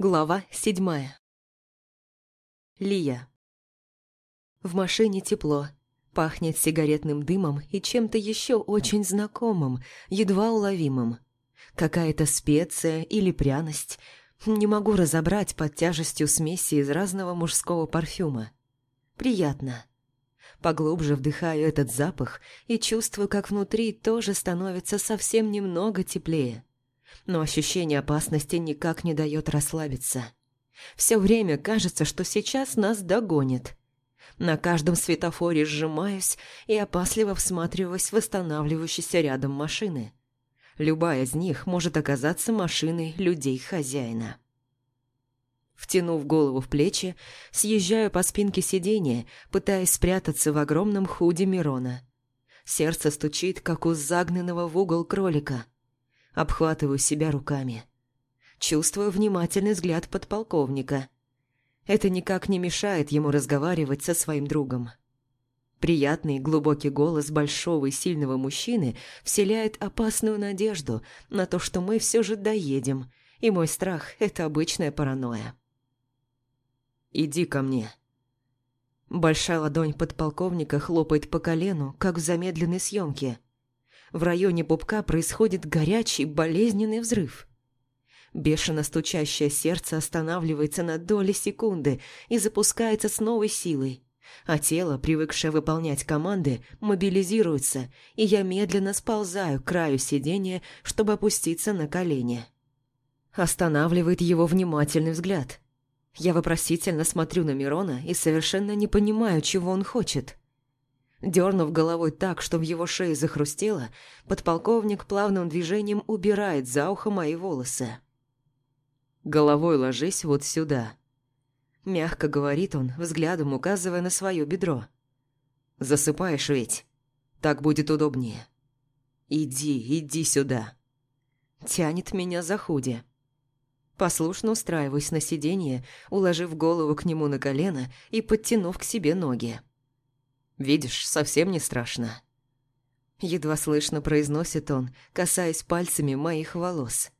Глава седьмая. Лия. В машине тепло. Пахнет сигаретным дымом и чем-то еще очень знакомым, едва уловимым. Какая-то специя или пряность. Не могу разобрать под тяжестью смеси из разного мужского парфюма. Приятно. Поглубже вдыхаю этот запах и чувствую, как внутри тоже становится совсем немного теплее но ощущение опасности никак не дает расслабиться. Все время кажется, что сейчас нас догонит. На каждом светофоре сжимаюсь и опасливо всматриваюсь в восстанавливающиеся рядом машины. Любая из них может оказаться машиной людей-хозяина. Втянув голову в плечи, съезжаю по спинке сиденья, пытаясь спрятаться в огромном худе Мирона. Сердце стучит, как у загнанного в угол кролика – обхватываю себя руками. Чувствую внимательный взгляд подполковника. Это никак не мешает ему разговаривать со своим другом. Приятный глубокий голос большого и сильного мужчины вселяет опасную надежду на то, что мы все же доедем, и мой страх – это обычная паранойя. «Иди ко мне». Большая ладонь подполковника хлопает по колену, как в замедленной съемке – в районе пупка происходит горячий, болезненный взрыв. Бешено стучащее сердце останавливается на доли секунды и запускается с новой силой. А тело, привыкшее выполнять команды, мобилизируется, и я медленно сползаю к краю сиденья, чтобы опуститься на колени. Останавливает его внимательный взгляд. Я вопросительно смотрю на Мирона и совершенно не понимаю, чего он хочет. Дернув головой так, что в его шее захрустело, подполковник плавным движением убирает за ухо мои волосы. «Головой ложись вот сюда», – мягко говорит он, взглядом указывая на свое бедро. «Засыпаешь ведь? Так будет удобнее. Иди, иди сюда». Тянет меня за худи. Послушно устраиваюсь на сиденье, уложив голову к нему на колено и подтянув к себе ноги. Видишь, совсем не страшно». Едва слышно произносит он, касаясь пальцами моих волос.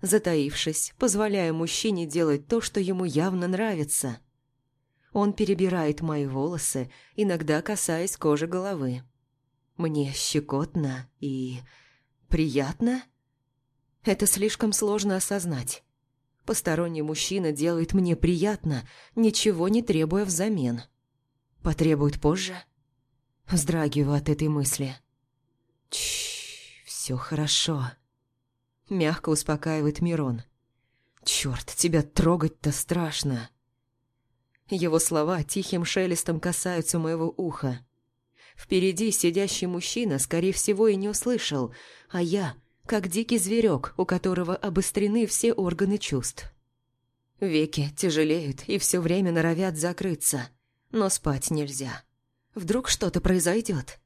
Затаившись, позволяя мужчине делать то, что ему явно нравится. Он перебирает мои волосы, иногда касаясь кожи головы. Мне щекотно и... приятно? Это слишком сложно осознать. Посторонний мужчина делает мне приятно, ничего не требуя взамен. Потребует позже? Вздрагиваю от этой мысли. Чш, все хорошо. Мягко успокаивает Мирон. Черт, тебя трогать-то страшно. Его слова тихим шелестом касаются моего уха. Впереди сидящий мужчина, скорее всего, и не услышал, а я, как дикий зверек, у которого обострены все органы чувств. Веки тяжелеют и все время норовят закрыться – но спать нельзя. Вдруг что-то произойдет.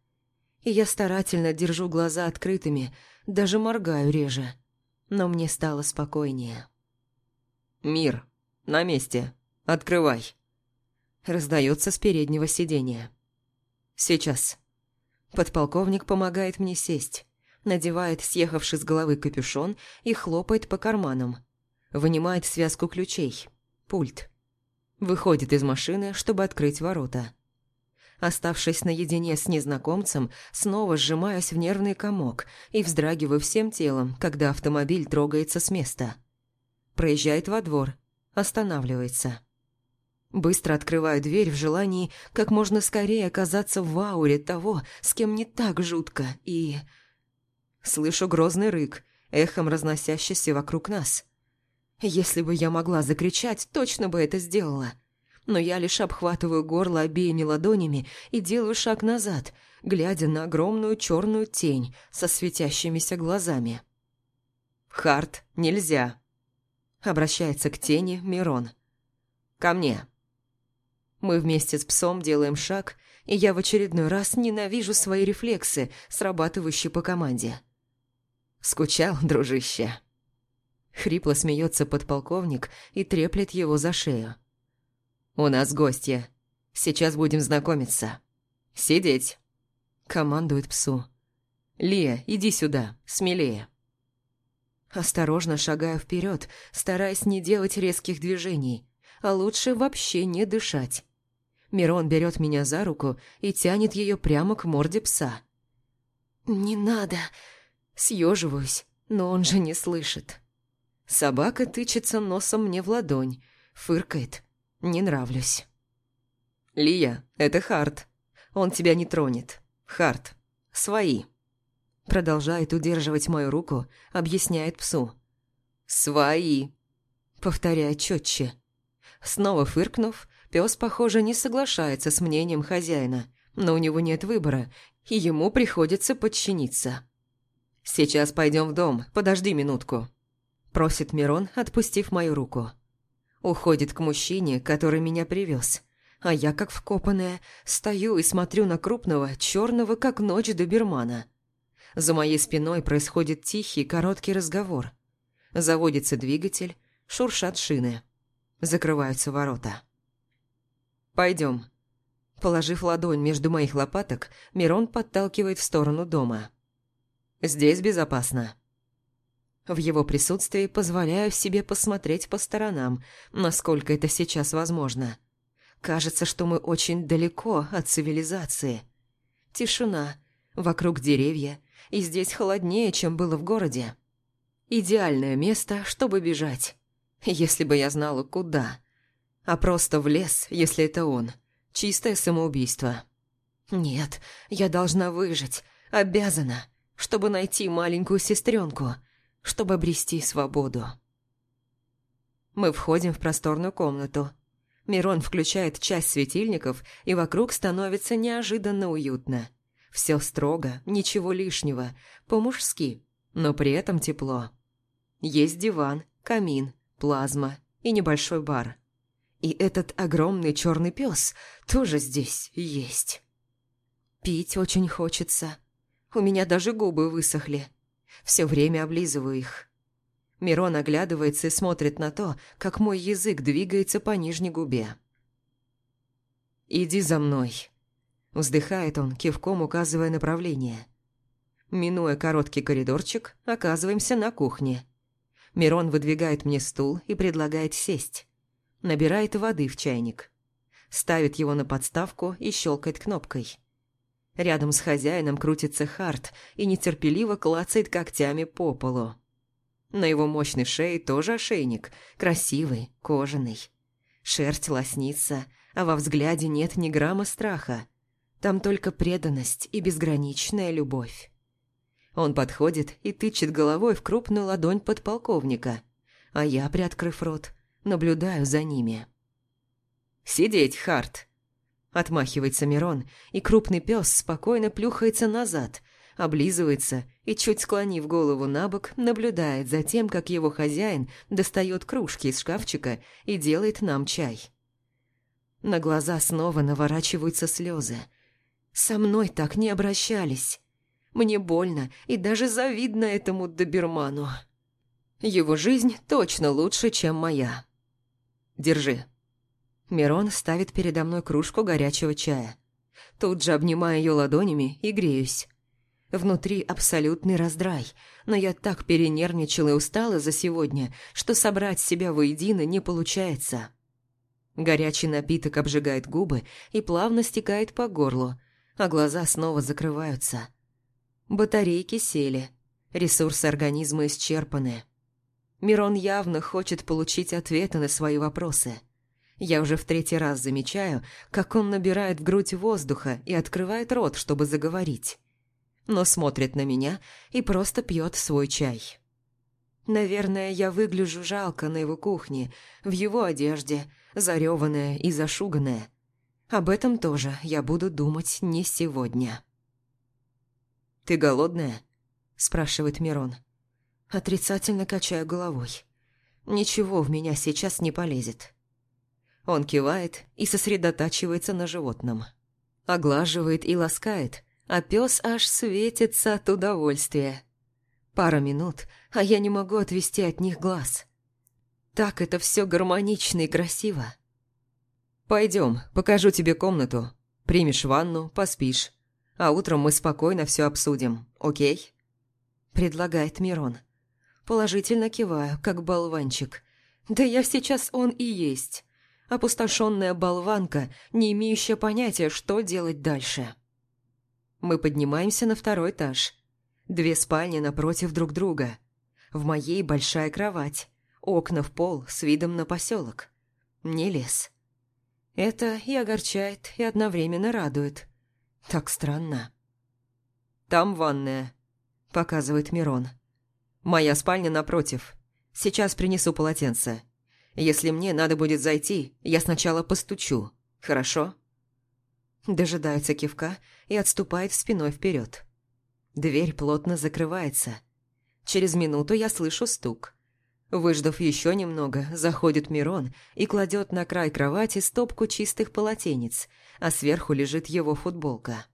И я старательно держу глаза открытыми, даже моргаю реже. Но мне стало спокойнее. «Мир, на месте. Открывай!» Раздается с переднего сиденья. «Сейчас». Подполковник помогает мне сесть, надевает съехавший с головы капюшон и хлопает по карманам. Вынимает связку ключей. Пульт. Выходит из машины, чтобы открыть ворота. Оставшись наедине с незнакомцем, снова сжимаюсь в нервный комок и вздрагиваю всем телом, когда автомобиль трогается с места. Проезжает во двор, останавливается. Быстро открываю дверь в желании как можно скорее оказаться в ауре того, с кем не так жутко, и... Слышу грозный рык, эхом разносящийся вокруг нас. Если бы я могла закричать, точно бы это сделала. Но я лишь обхватываю горло обеими ладонями и делаю шаг назад, глядя на огромную черную тень со светящимися глазами. «Харт, нельзя!» Обращается к тени Мирон. «Ко мне!» Мы вместе с псом делаем шаг, и я в очередной раз ненавижу свои рефлексы, срабатывающие по команде. «Скучал, дружище?» Хрипло смеется подполковник и треплет его за шею. «У нас гостья. Сейчас будем знакомиться. Сидеть!» Командует псу. «Лия, иди сюда, смелее!» Осторожно шагаю вперед, стараясь не делать резких движений, а лучше вообще не дышать. Мирон берет меня за руку и тянет ее прямо к морде пса. «Не надо!» Съеживаюсь, но он же не слышит. Собака тычется носом мне в ладонь, фыркает. Не нравлюсь. «Лия, это Харт. Он тебя не тронет. Харт. Свои». Продолжает удерживать мою руку, объясняет псу. «Свои», — повторяет четче. Снова фыркнув, пес, похоже, не соглашается с мнением хозяина, но у него нет выбора, и ему приходится подчиниться. «Сейчас пойдем в дом, подожди минутку», – просит Мирон, отпустив мою руку. Уходит к мужчине, который меня привез, а я, как вкопанная, стою и смотрю на крупного, черного, как ночь добермана – за моей спиной происходит тихий, короткий разговор. Заводится двигатель, шуршат шины. Закрываются ворота. «Пойдем». Положив ладонь между моих лопаток, Мирон подталкивает в сторону дома. «Здесь безопасно». В его присутствии позволяю себе посмотреть по сторонам, насколько это сейчас возможно. Кажется, что мы очень далеко от цивилизации. Тишина, вокруг деревья, и здесь холоднее, чем было в городе. Идеальное место, чтобы бежать. Если бы я знала, куда. А просто в лес, если это он. Чистое самоубийство. Нет, я должна выжить. Обязана. Чтобы найти маленькую сестренку. Чтобы обрести свободу. Мы входим в просторную комнату. Мирон включает часть светильников, и вокруг становится неожиданно уютно. Все строго, ничего лишнего, по-мужски, но при этом тепло. Есть диван, камин, плазма и небольшой бар. И этот огромный черный пес тоже здесь есть. Пить очень хочется. У меня даже губы высохли. Все время облизываю их. Мирон оглядывается и смотрит на то, как мой язык двигается по нижней губе. «Иди за мной», Вздыхает он, кивком указывая направление. Минуя короткий коридорчик, оказываемся на кухне. Мирон выдвигает мне стул и предлагает сесть. Набирает воды в чайник. Ставит его на подставку и щелкает кнопкой. Рядом с хозяином крутится Харт и нетерпеливо клацает когтями по полу. На его мощной шее тоже ошейник, красивый, кожаный. Шерсть лоснится, а во взгляде нет ни грамма страха. Там только преданность и безграничная любовь. Он подходит и тычет головой в крупную ладонь подполковника, а я, приоткрыв рот, наблюдаю за ними. «Сидеть, Харт!» Отмахивается Мирон, и крупный пес спокойно плюхается назад, облизывается и, чуть склонив голову на бок, наблюдает за тем, как его хозяин достает кружки из шкафчика и делает нам чай. На глаза снова наворачиваются слезы – со мной так не обращались. Мне больно и даже завидно этому доберману. Его жизнь точно лучше, чем моя. Держи. Мирон ставит передо мной кружку горячего чая. Тут же обнимаю ее ладонями и греюсь. Внутри абсолютный раздрай, но я так перенервничала и устала за сегодня, что собрать себя воедино не получается. Горячий напиток обжигает губы и плавно стекает по горлу, а глаза снова закрываются. Батарейки сели, ресурсы организма исчерпаны. Мирон явно хочет получить ответы на свои вопросы. Я уже в третий раз замечаю, как он набирает в грудь воздуха и открывает рот, чтобы заговорить. Но смотрит на меня и просто пьет свой чай. Наверное, я выгляжу жалко на его кухне, в его одежде, зареванная и зашуганная. Об этом тоже я буду думать не сегодня. «Ты голодная?» – спрашивает Мирон. Отрицательно качаю головой. Ничего в меня сейчас не полезет. Он кивает и сосредотачивается на животном. Оглаживает и ласкает, а пес аж светится от удовольствия. Пара минут, а я не могу отвести от них глаз. Так это все гармонично и красиво. «Пойдем, покажу тебе комнату. Примешь ванну, поспишь. А утром мы спокойно все обсудим, окей?» Предлагает Мирон. Положительно киваю, как болванчик. Да я сейчас он и есть. Опустошенная болванка, не имеющая понятия, что делать дальше. Мы поднимаемся на второй этаж. Две спальни напротив друг друга. В моей большая кровать. Окна в пол с видом на поселок. Не лес. Это и огорчает, и одновременно радует. Так странно. «Там ванная», — показывает Мирон. «Моя спальня напротив. Сейчас принесу полотенце. Если мне надо будет зайти, я сначала постучу. Хорошо?» Дожидается кивка и отступает спиной вперед. Дверь плотно закрывается. Через минуту я слышу стук. Выждав еще немного, заходит Мирон и кладет на край кровати стопку чистых полотенец, а сверху лежит его футболка.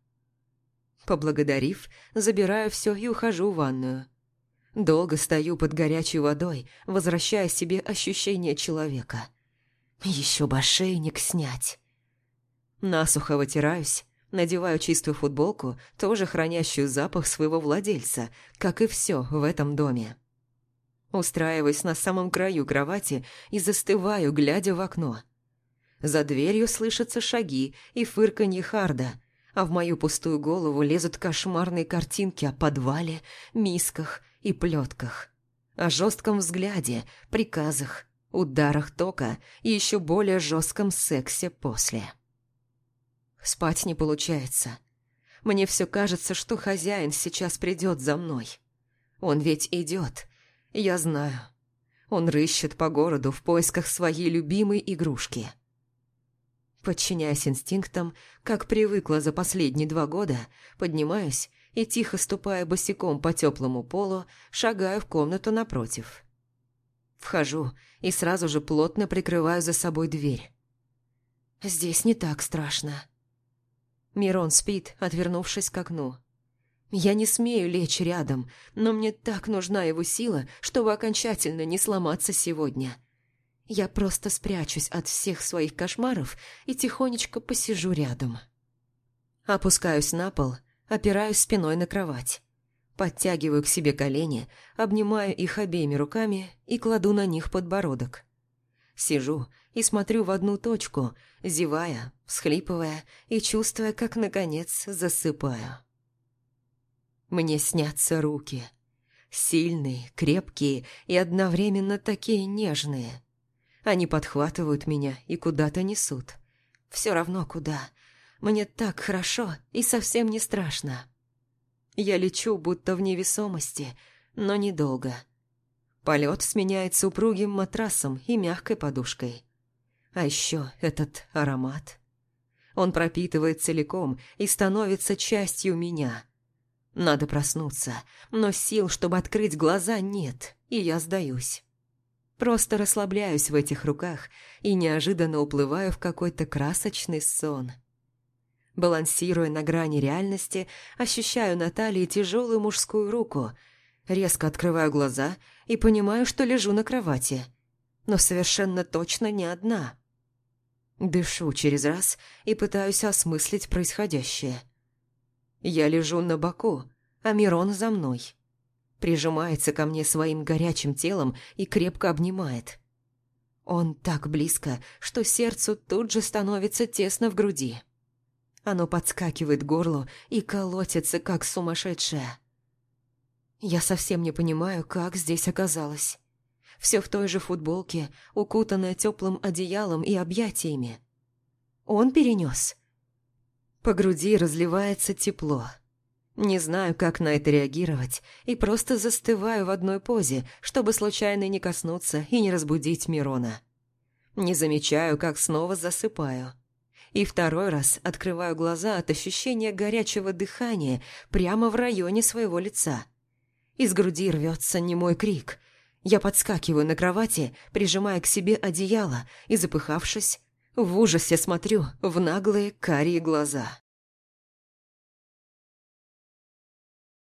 Поблагодарив, забираю все и ухожу в ванную. Долго стою под горячей водой, возвращая себе ощущение человека. Еще бы ошейник снять. Насухо вытираюсь, надеваю чистую футболку, тоже хранящую запах своего владельца, как и все в этом доме. Устраиваюсь на самом краю кровати и застываю, глядя в окно. За дверью слышатся шаги и фырканье Харда, а в мою пустую голову лезут кошмарные картинки о подвале, мисках и плетках. О жестком взгляде, приказах, ударах тока и еще более жестком сексе после. Спать не получается. Мне все кажется, что хозяин сейчас придет за мной. Он ведь идет, я знаю. Он рыщет по городу в поисках своей любимой игрушки. Подчиняясь инстинктам, как привыкла за последние два года, поднимаюсь и, тихо ступая босиком по теплому полу, шагаю в комнату напротив. Вхожу и сразу же плотно прикрываю за собой дверь. Здесь не так страшно. Мирон спит, отвернувшись к окну. Я не смею лечь рядом, но мне так нужна его сила, чтобы окончательно не сломаться сегодня. Я просто спрячусь от всех своих кошмаров и тихонечко посижу рядом. Опускаюсь на пол, опираюсь спиной на кровать. Подтягиваю к себе колени, обнимаю их обеими руками и кладу на них подбородок. Сижу и смотрю в одну точку, зевая, всхлипывая и чувствуя, как, наконец, засыпаю. Мне снятся руки. Сильные, крепкие и одновременно такие нежные. Они подхватывают меня и куда-то несут. Все равно куда. Мне так хорошо и совсем не страшно. Я лечу, будто в невесомости, но недолго. Полет сменяется упругим матрасом и мягкой подушкой. А еще этот аромат. Он пропитывает целиком и становится частью меня – надо проснуться, но сил, чтобы открыть глаза, нет, и я сдаюсь. Просто расслабляюсь в этих руках и неожиданно уплываю в какой-то красочный сон. Балансируя на грани реальности, ощущаю на талии тяжелую мужскую руку, резко открываю глаза и понимаю, что лежу на кровати. Но совершенно точно не одна. Дышу через раз и пытаюсь осмыслить происходящее – я лежу на боку, а Мирон за мной. Прижимается ко мне своим горячим телом и крепко обнимает. Он так близко, что сердцу тут же становится тесно в груди. Оно подскакивает к горлу и колотится, как сумасшедшее. Я совсем не понимаю, как здесь оказалось. Все в той же футболке, укутанная теплым одеялом и объятиями. Он перенес. По груди разливается тепло. Не знаю, как на это реагировать, и просто застываю в одной позе, чтобы случайно не коснуться и не разбудить Мирона. Не замечаю, как снова засыпаю. И второй раз открываю глаза от ощущения горячего дыхания прямо в районе своего лица. Из груди рвется немой крик. Я подскакиваю на кровати, прижимая к себе одеяло и, запыхавшись, в ужасе смотрю в наглые карие глаза.